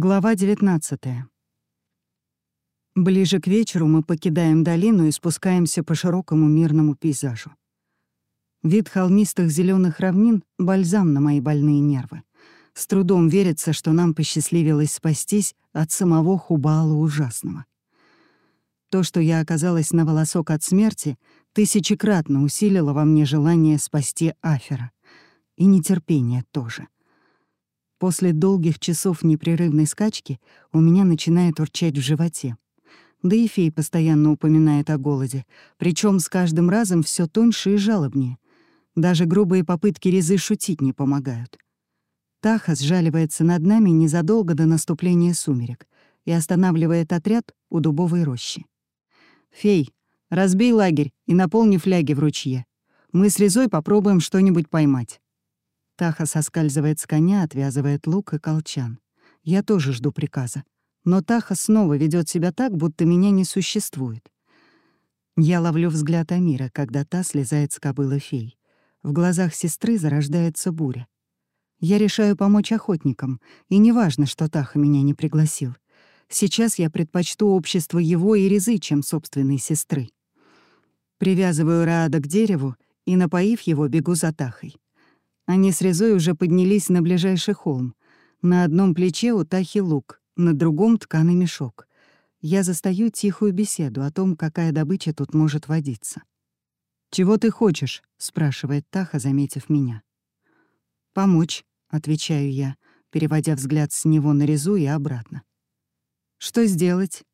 Глава 19. Ближе к вечеру мы покидаем долину и спускаемся по широкому мирному пейзажу. Вид холмистых зеленых равнин — бальзам на мои больные нервы. С трудом верится, что нам посчастливилось спастись от самого Хубала ужасного. То, что я оказалась на волосок от смерти, тысячекратно усилило во мне желание спасти Афера. И нетерпение тоже — После долгих часов непрерывной скачки у меня начинает урчать в животе. Да и фей постоянно упоминает о голоде, причем с каждым разом все тоньше и жалобнее. Даже грубые попытки Резы шутить не помогают. Таха сжаливается над нами незадолго до наступления сумерек и останавливает отряд у дубовой рощи. «Фей, разбей лагерь и наполни фляги в ручье. Мы с Резой попробуем что-нибудь поймать». Таха соскальзывает с коня, отвязывает лук и колчан. Я тоже жду приказа. Но Таха снова ведет себя так, будто меня не существует. Я ловлю взгляд Амира, когда та слезает с кобылы фей. В глазах сестры зарождается буря. Я решаю помочь охотникам, и неважно, что Таха меня не пригласил. Сейчас я предпочту общество его и Резы, чем собственной сестры. Привязываю Раада к дереву и, напоив его, бегу за Тахой. Они с Резой уже поднялись на ближайший холм. На одном плече у Тахи лук, на другом — тканый мешок. Я застаю тихую беседу о том, какая добыча тут может водиться. «Чего ты хочешь?» — спрашивает Таха, заметив меня. «Помочь», — отвечаю я, переводя взгляд с него на Резу и обратно. «Что сделать?»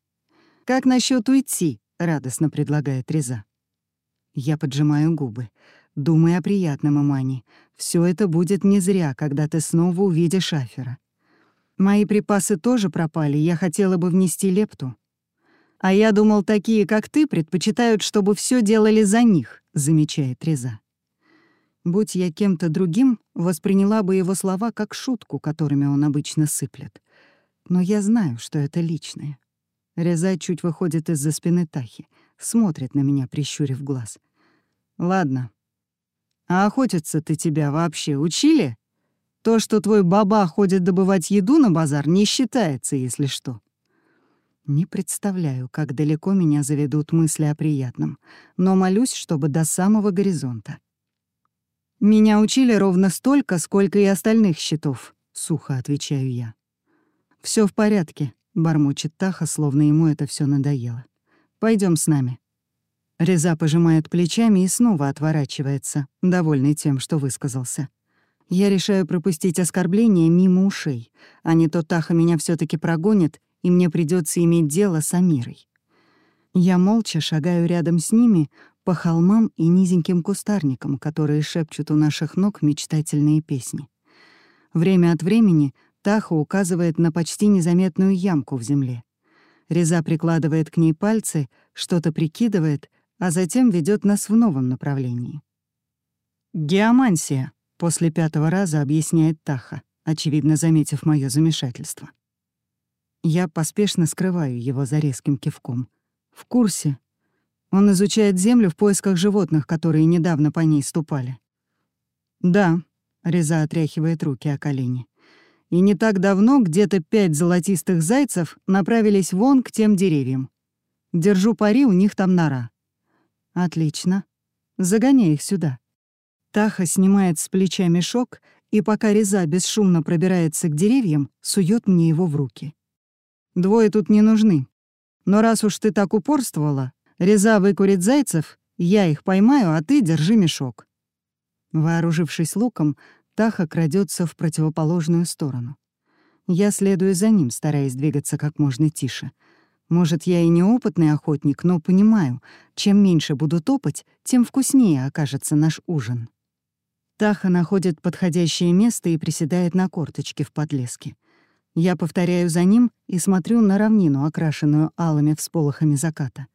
«Как насчет уйти?» — радостно предлагает Реза. Я поджимаю губы. Думай о приятном, Имани. Все это будет не зря, когда ты снова увидишь Афера. Мои припасы тоже пропали, я хотела бы внести лепту. А я думал, такие, как ты, предпочитают, чтобы все делали за них, замечает Реза. Будь я кем-то другим, восприняла бы его слова как шутку, которыми он обычно сыплет. Но я знаю, что это личное. Реза чуть выходит из-за спины Тахи, смотрит на меня, прищурив глаз. «Ладно, а охотиться ты тебя вообще учили? То, что твой баба ходит добывать еду на базар, не считается, если что. Не представляю, как далеко меня заведут мысли о приятном, но молюсь, чтобы до самого горизонта. «Меня учили ровно столько, сколько и остальных счетов», — сухо отвечаю я. Все в порядке», — бормочет Таха, словно ему это все надоело. Пойдем с нами». Реза пожимает плечами и снова отворачивается, довольный тем, что высказался. Я решаю пропустить оскорбление мимо ушей, а не то Таха меня все таки прогонит, и мне придется иметь дело с Амирой. Я молча шагаю рядом с ними по холмам и низеньким кустарникам, которые шепчут у наших ног мечтательные песни. Время от времени Таха указывает на почти незаметную ямку в земле. Реза прикладывает к ней пальцы, что-то прикидывает, а затем ведет нас в новом направлении. «Геомансия», — после пятого раза объясняет Таха, очевидно заметив мое замешательство. Я поспешно скрываю его за резким кивком. В курсе. Он изучает землю в поисках животных, которые недавно по ней ступали. «Да», — Реза отряхивает руки о колени. «И не так давно где-то пять золотистых зайцев направились вон к тем деревьям. Держу пари, у них там нора. Отлично. Загоняй их сюда. Таха снимает с плеча мешок, и пока Реза бесшумно пробирается к деревьям, сует мне его в руки. Двое тут не нужны. Но раз уж ты так упорствовала, Реза выкурит зайцев, я их поймаю, а ты держи мешок. Вооружившись луком, Таха крадется в противоположную сторону. Я следую за ним, стараясь двигаться как можно тише — может, я и неопытный охотник, но понимаю, чем меньше буду топать, тем вкуснее окажется наш ужин. Таха находит подходящее место и приседает на корточке в подлеске. Я повторяю за ним и смотрю на равнину, окрашенную алыми всполохами заката.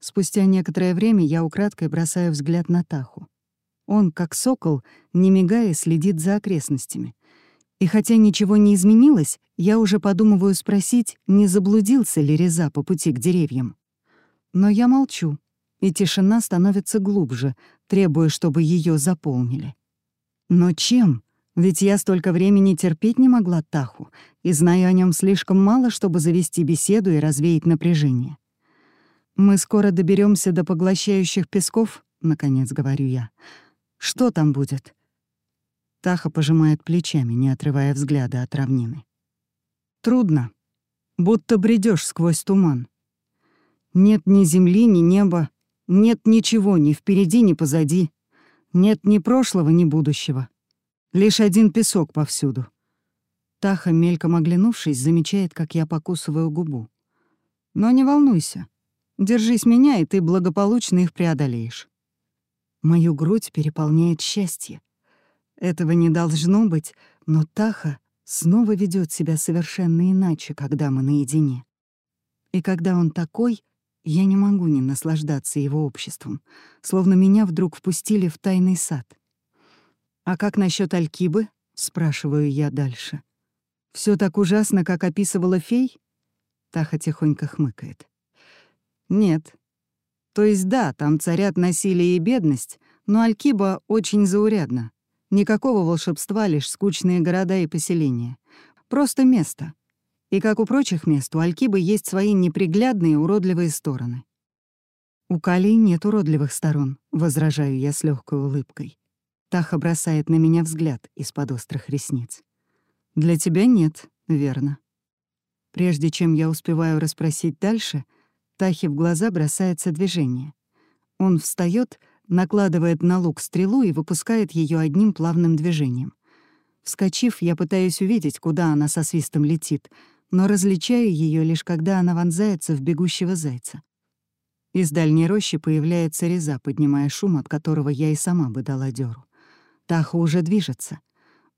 Спустя некоторое время я украдкой бросаю взгляд на Таху. Он, как сокол, не мигая, следит за окрестностями. И хотя ничего не изменилось, я уже подумываю спросить, не заблудился ли Реза по пути к деревьям. Но я молчу, и тишина становится глубже, требуя, чтобы ее заполнили. Но чем? Ведь я столько времени терпеть не могла Таху и знаю о нем слишком мало, чтобы завести беседу и развеять напряжение. «Мы скоро доберемся до поглощающих песков», — наконец говорю я. «Что там будет?» Таха пожимает плечами, не отрывая взгляда от равнины. «Трудно. Будто бредешь сквозь туман. Нет ни земли, ни неба, нет ничего ни впереди, ни позади. Нет ни прошлого, ни будущего. Лишь один песок повсюду. Таха, мельком оглянувшись, замечает, как я покусываю губу. Но не волнуйся. Держись меня, и ты благополучно их преодолеешь. Мою грудь переполняет счастье. Этого не должно быть, но Таха снова ведет себя совершенно иначе, когда мы наедине. И когда он такой, я не могу не наслаждаться его обществом, словно меня вдруг впустили в тайный сад. «А как насчет Алькибы?» — спрашиваю я дальше. Все так ужасно, как описывала фей?» Таха тихонько хмыкает. «Нет. То есть да, там царят насилие и бедность, но Алькиба очень заурядна. Никакого волшебства, лишь скучные города и поселения. Просто место. И как у прочих мест, у Алькибы есть свои неприглядные уродливые стороны. «У Калии нет уродливых сторон», — возражаю я с легкой улыбкой. Таха бросает на меня взгляд из-под острых ресниц. «Для тебя нет, верно». Прежде чем я успеваю расспросить дальше, Тахе в глаза бросается движение. Он встает, накладывает на лук стрелу и выпускает ее одним плавным движением. Вскочив, я пытаюсь увидеть, куда она со свистом летит, но различаю ее лишь когда она вонзается в бегущего зайца. Из дальней рощи появляется реза, поднимая шум, от которого я и сама бы дала дёру. Таха уже движется.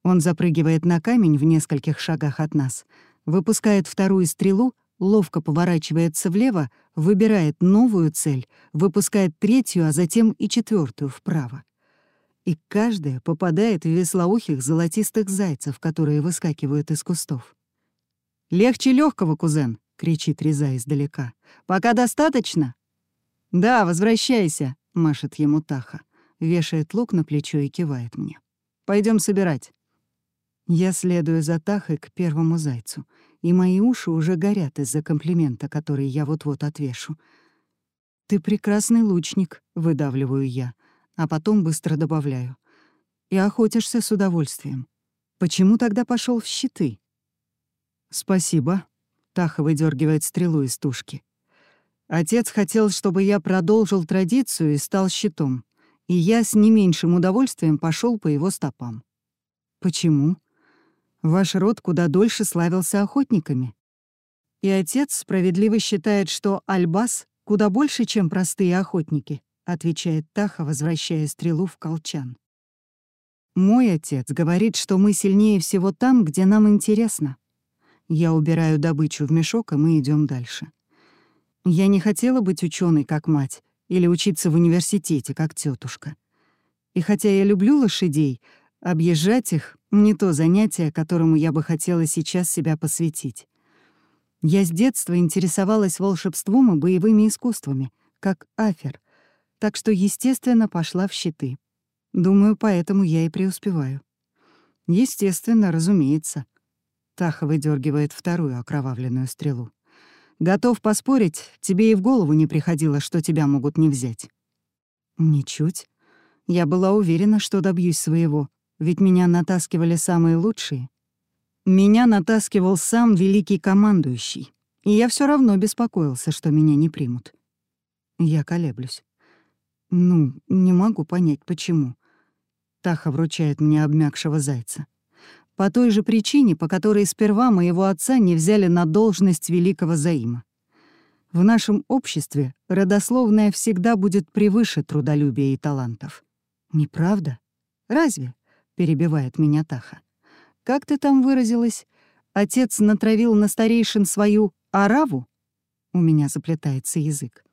Он запрыгивает на камень в нескольких шагах от нас, выпускает вторую стрелу, ловко поворачивается влево, выбирает новую цель, выпускает третью, а затем и четвертую вправо. И каждая попадает в веслоухих золотистых зайцев, которые выскакивают из кустов. «Легче легкого, кузен!» — кричит Реза издалека. «Пока достаточно?» «Да, возвращайся!» — машет ему Таха вешает лук на плечо и кивает мне. Пойдем собирать». Я следую за Тахой к первому зайцу, и мои уши уже горят из-за комплимента, который я вот-вот отвешу. «Ты прекрасный лучник», — выдавливаю я, а потом быстро добавляю. «И охотишься с удовольствием. Почему тогда пошел в щиты?» «Спасибо», — Таха выдергивает стрелу из тушки. «Отец хотел, чтобы я продолжил традицию и стал щитом и я с не меньшим удовольствием пошел по его стопам. Почему? Ваш род куда дольше славился охотниками. И отец справедливо считает, что Альбас куда больше, чем простые охотники, отвечает Таха, возвращая стрелу в колчан. Мой отец говорит, что мы сильнее всего там, где нам интересно. Я убираю добычу в мешок, и мы идем дальше. Я не хотела быть ученой, как мать, или учиться в университете, как тетушка. И хотя я люблю лошадей, объезжать их — не то занятие, которому я бы хотела сейчас себя посвятить. Я с детства интересовалась волшебством и боевыми искусствами, как афер, так что, естественно, пошла в щиты. Думаю, поэтому я и преуспеваю. Естественно, разумеется. Таха выдергивает вторую окровавленную стрелу. Готов поспорить, тебе и в голову не приходило, что тебя могут не взять. Ничуть. Я была уверена, что добьюсь своего, ведь меня натаскивали самые лучшие. Меня натаскивал сам великий командующий, и я все равно беспокоился, что меня не примут. Я колеблюсь. Ну, не могу понять, почему. Таха вручает мне обмякшего зайца. По той же причине, по которой сперва моего отца не взяли на должность великого заима. В нашем обществе родословная всегда будет превыше трудолюбия и талантов. Неправда? Разве? Перебивает меня Таха. Как ты там выразилась? Отец натравил на старейшин свою араву? У меня заплетается язык.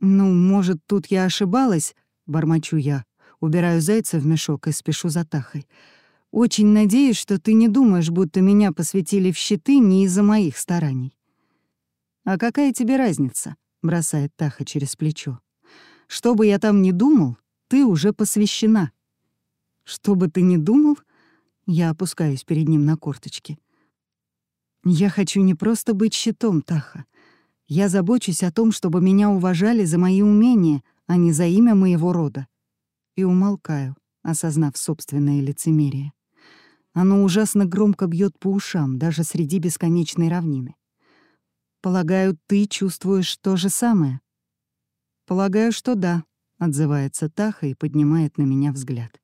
Ну, может, тут я ошибалась, бормочу я, убираю зайца в мешок и спешу за Тахой. Очень надеюсь, что ты не думаешь, будто меня посвятили в щиты не из-за моих стараний. «А какая тебе разница?» — бросает Таха через плечо. «Что бы я там ни думал, ты уже посвящена». «Что бы ты ни думал?» Я опускаюсь перед ним на корточки. Я хочу не просто быть щитом Таха. Я забочусь о том, чтобы меня уважали за мои умения, а не за имя моего рода. И умолкаю, осознав собственное лицемерие. Оно ужасно громко бьет по ушам, даже среди бесконечной равнины. Полагаю, ты чувствуешь то же самое? Полагаю, что да, отзывается Таха и поднимает на меня взгляд.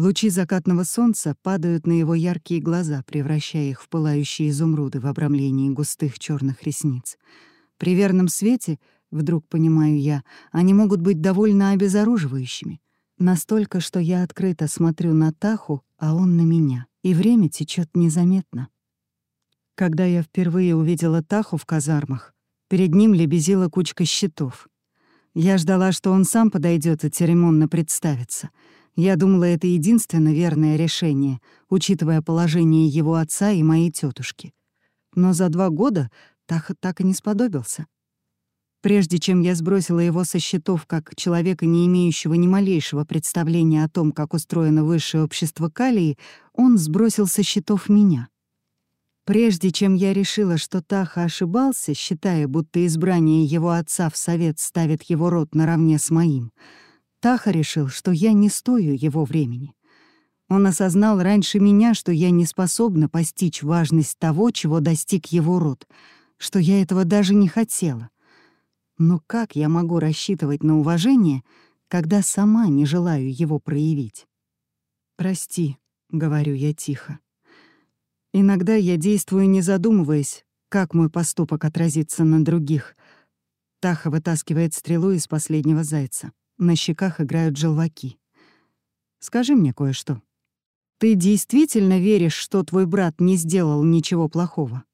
Лучи закатного солнца падают на его яркие глаза, превращая их в пылающие изумруды в обрамлении густых черных ресниц. При верном свете, вдруг понимаю я, они могут быть довольно обезоруживающими. Настолько, что я открыто смотрю на Таху, а он на меня, и время течет незаметно. Когда я впервые увидела Таху в казармах, перед ним лебезила кучка щитов. Я ждала, что он сам подойдет и церемонно представится — я думала, это единственно верное решение, учитывая положение его отца и моей тетушки. Но за два года Таха так и не сподобился. Прежде чем я сбросила его со счетов как человека, не имеющего ни малейшего представления о том, как устроено высшее общество Калии, он сбросил со счетов меня. Прежде чем я решила, что Таха ошибался, считая, будто избрание его отца в совет ставит его род наравне с моим — Таха решил, что я не стою его времени. Он осознал раньше меня, что я не способна постичь важность того, чего достиг его род, что я этого даже не хотела. Но как я могу рассчитывать на уважение, когда сама не желаю его проявить? «Прости», — говорю я тихо. Иногда я действую, не задумываясь, как мой поступок отразится на других. Таха вытаскивает стрелу из последнего зайца. На щеках играют желваки. «Скажи мне кое-что. Ты действительно веришь, что твой брат не сделал ничего плохого?»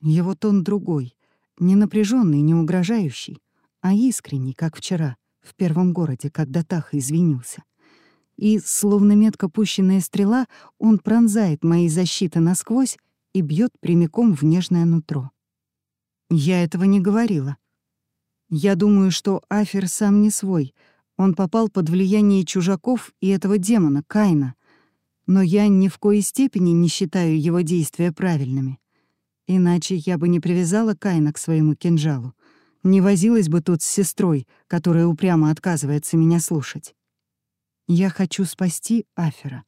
Его тон другой, не напряженный, не угрожающий, а искренний, как вчера, в первом городе, когда Таха извинился. И, словно метко пущенная стрела, он пронзает мои защиты насквозь и бьет прямиком в нежное нутро. Я этого не говорила. Я думаю, что Афер сам не свой. Он попал под влияние чужаков и этого демона, Кайна. Но я ни в коей степени не считаю его действия правильными. Иначе я бы не привязала Кайна к своему кинжалу. Не возилась бы тут с сестрой, которая упрямо отказывается меня слушать. Я хочу спасти Афера,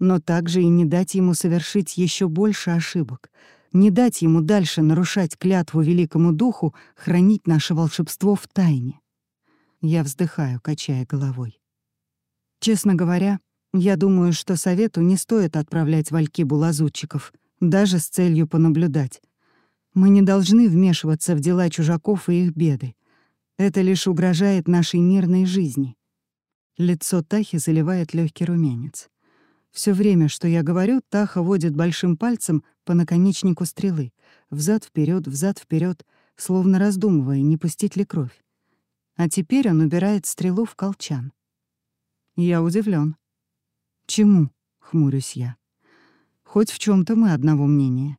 но также и не дать ему совершить еще больше ошибок — не дать ему дальше нарушать клятву великому духу хранить наше волшебство в тайне. Я вздыхаю, качая головой. Честно говоря, я думаю, что совету не стоит отправлять в Алькибу лазутчиков, даже с целью понаблюдать. Мы не должны вмешиваться в дела чужаков и их беды. Это лишь угрожает нашей мирной жизни. Лицо Тахи заливает легкий румянец. Все время, что я говорю, Таха водит большим пальцем по наконечнику стрелы, взад вперед, взад вперед, словно раздумывая, не пустить ли кровь. А теперь он убирает стрелу в колчан. Я удивлен. Чему? хмурюсь я. Хоть в чем то мы одного мнения.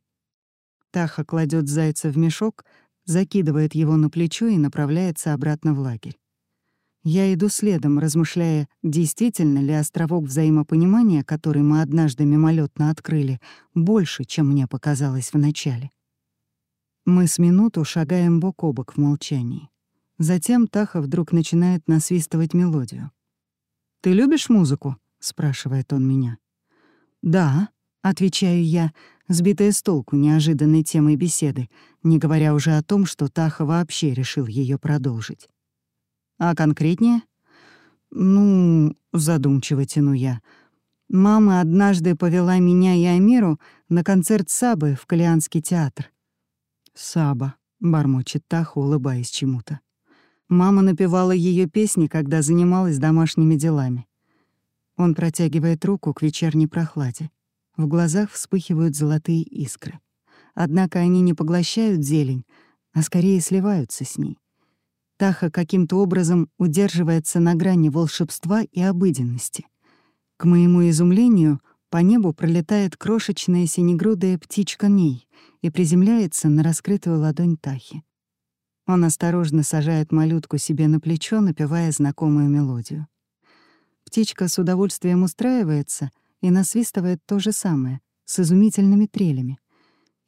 Таха кладет зайца в мешок, закидывает его на плечо и направляется обратно в лагерь. Я иду следом, размышляя, действительно ли островок взаимопонимания, который мы однажды мимолетно открыли, больше, чем мне показалось вначале. Мы с минуту шагаем бок о бок в молчании. Затем Таха вдруг начинает насвистывать мелодию. «Ты любишь музыку?» — спрашивает он меня. «Да», — отвечаю я, сбитая с толку неожиданной темой беседы, не говоря уже о том, что Таха вообще решил ее продолжить. А конкретнее? Ну, задумчиво тяну я. Мама однажды повела меня и Амиру на концерт Сабы в Калианский театр. Саба, бормочет Таха, улыбаясь чему-то. Мама напевала ее песни, когда занималась домашними делами. Он протягивает руку к вечерней прохладе. В глазах вспыхивают золотые искры. Однако они не поглощают зелень, а скорее сливаются с ней. Таха каким-то образом удерживается на грани волшебства и обыденности. К моему изумлению, по небу пролетает крошечная синегрудая птичка Ней и приземляется на раскрытую ладонь Тахи. Он осторожно сажает малютку себе на плечо, напевая знакомую мелодию. Птичка с удовольствием устраивается и насвистывает то же самое, с изумительными трелями.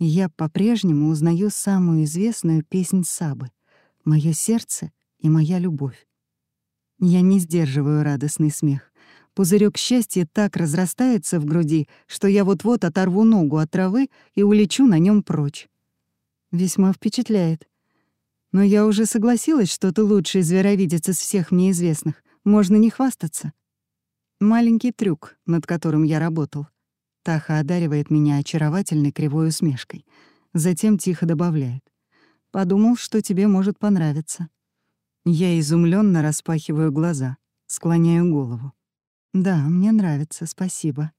Я по-прежнему узнаю самую известную песнь Сабы «Моё сердце и моя любовь». Я не сдерживаю радостный смех. Пузырек счастья так разрастается в груди, что я вот-вот оторву ногу от травы и улечу на нем прочь. Весьма впечатляет. Но я уже согласилась, что ты лучший зверовидец из всех мне известных. Можно не хвастаться. Маленький трюк, над которым я работал. Таха одаривает меня очаровательной кривой усмешкой. Затем тихо добавляет. «Подумал, что тебе может понравиться». Я изумленно распахиваю глаза, склоняю голову. «Да, мне нравится, спасибо».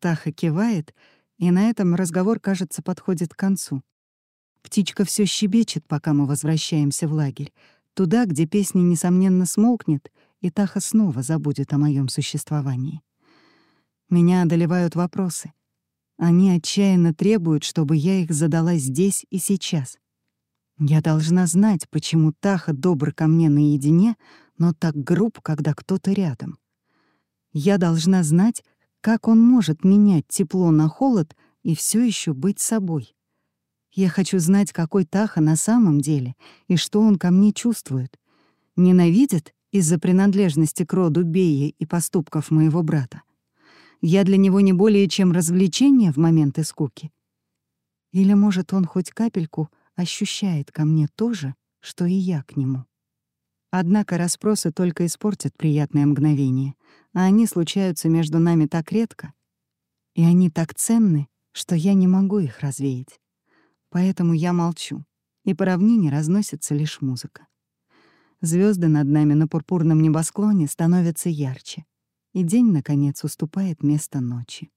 Таха кивает, и на этом разговор, кажется, подходит к концу. Птичка все щебечет, пока мы возвращаемся в лагерь, туда, где песня, несомненно, смолкнет, и Таха снова забудет о моем существовании. Меня одолевают вопросы. Они отчаянно требуют, чтобы я их задала здесь и сейчас. Я должна знать, почему Таха добр ко мне наедине, но так груб, когда кто-то рядом. Я должна знать, как он может менять тепло на холод и все еще быть собой. Я хочу знать, какой Таха на самом деле и что он ко мне чувствует. Ненавидит из-за принадлежности к роду Беи и поступков моего брата. Я для него не более чем развлечение в моменты скуки. Или, может, он хоть капельку ощущает ко мне то же, что и я к нему. Однако расспросы только испортят приятное мгновение, а они случаются между нами так редко, и они так ценны, что я не могу их развеять. Поэтому я молчу, и по равнине разносится лишь музыка. Звезды над нами на пурпурном небосклоне становятся ярче, и день, наконец, уступает место ночи.